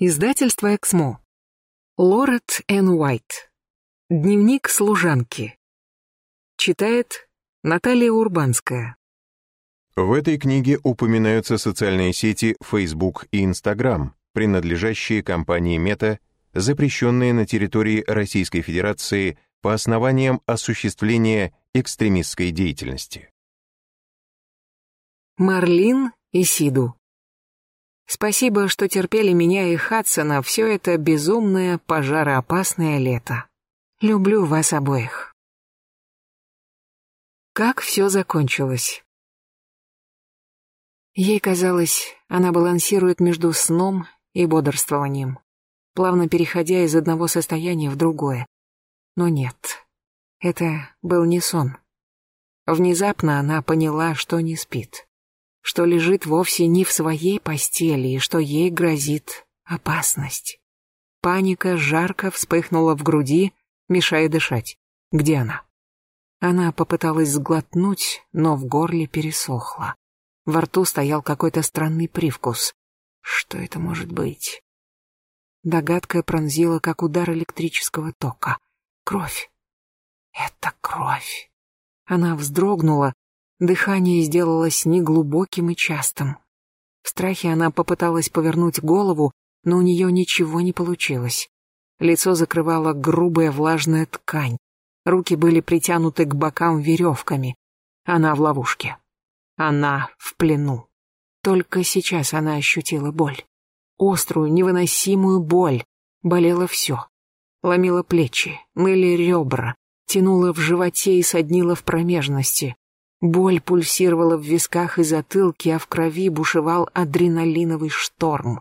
Издательство «Эксмо». Лорет Н. Уайт. Дневник служанки. Читает Наталья Урбанская. В этой книге упоминаются социальные сети Facebook и Instagram, принадлежащие компании Meta, запрещенные на территории Российской Федерации по основаниям осуществления экстремистской деятельности. Марлин и Сиду. Спасибо, что терпели меня и Хадсона все это безумное, пожароопасное лето. Люблю вас обоих. Как все закончилось? Ей казалось, она балансирует между сном и бодрствованием, плавно переходя из одного состояния в другое. Но нет, это был не сон. Внезапно она поняла, что не спит что лежит вовсе не в своей постели и что ей грозит опасность. Паника жарко вспыхнула в груди, мешая дышать. Где она? Она попыталась сглотнуть, но в горле пересохло. Во рту стоял какой-то странный привкус. Что это может быть? Догадка пронзила, как удар электрического тока. Кровь. Это кровь. Она вздрогнула, Дыхание сделалось неглубоким и частым. В страхе она попыталась повернуть голову, но у нее ничего не получилось. Лицо закрывала грубая влажная ткань. Руки были притянуты к бокам веревками. Она в ловушке. Она в плену. Только сейчас она ощутила боль. Острую, невыносимую боль. Болело все. Ломило плечи, ныли ребра, тянуло в животе и соднило в промежности. Боль пульсировала в висках и затылке, а в крови бушевал адреналиновый шторм.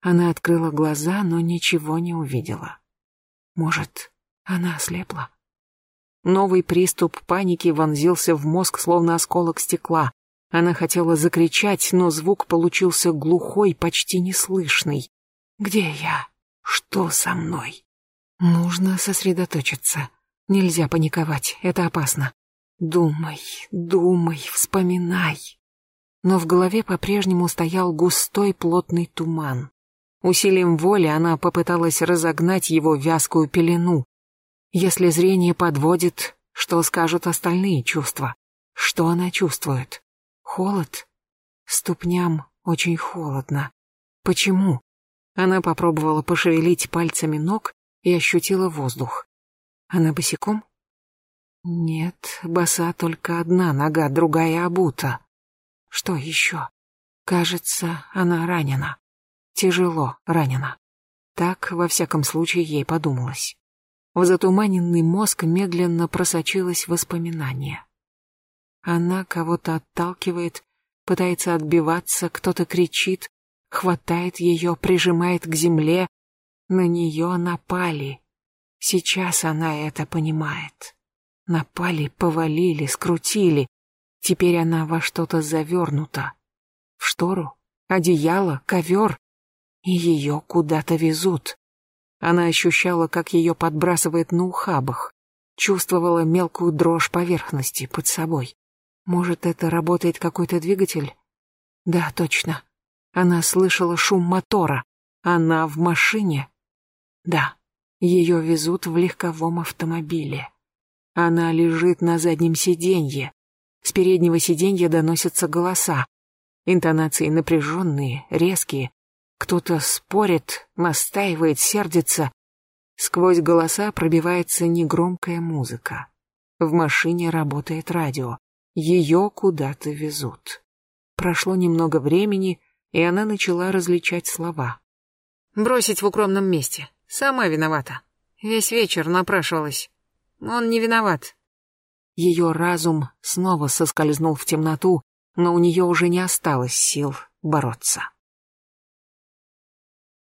Она открыла глаза, но ничего не увидела. Может, она ослепла? Новый приступ паники вонзился в мозг, словно осколок стекла. Она хотела закричать, но звук получился глухой, почти неслышный. «Где я? Что со мной?» Нужно сосредоточиться. Нельзя паниковать, это опасно. Думай, думай, вспоминай. Но в голове по-прежнему стоял густой плотный туман. Усилием воли она попыталась разогнать его вязкую пелену. Если зрение подводит, что скажут остальные чувства? Что она чувствует? Холод? Ступням очень холодно. Почему? Она попробовала пошевелить пальцами ног и ощутила воздух. Она босиком? Нет, боса только одна нога, другая обута. Что еще? Кажется, она ранена. Тяжело ранена. Так, во всяком случае, ей подумалось. В затуманенный мозг медленно просочилось воспоминание. Она кого-то отталкивает, пытается отбиваться, кто-то кричит, хватает ее, прижимает к земле. На нее напали. Сейчас она это понимает. Напали, повалили, скрутили. Теперь она во что-то завернута. В штору, одеяло, ковер. И ее куда-то везут. Она ощущала, как ее подбрасывает на ухабах. Чувствовала мелкую дрожь поверхности под собой. Может, это работает какой-то двигатель? Да, точно. Она слышала шум мотора. Она в машине? Да, ее везут в легковом автомобиле. Она лежит на заднем сиденье. С переднего сиденья доносятся голоса. Интонации напряженные, резкие. Кто-то спорит, настаивает, сердится. Сквозь голоса пробивается негромкая музыка. В машине работает радио. Ее куда-то везут. Прошло немного времени, и она начала различать слова. «Бросить в укромном месте. Сама виновата. Весь вечер напрашивалась. Он не виноват. Ее разум снова соскользнул в темноту, но у нее уже не осталось сил бороться.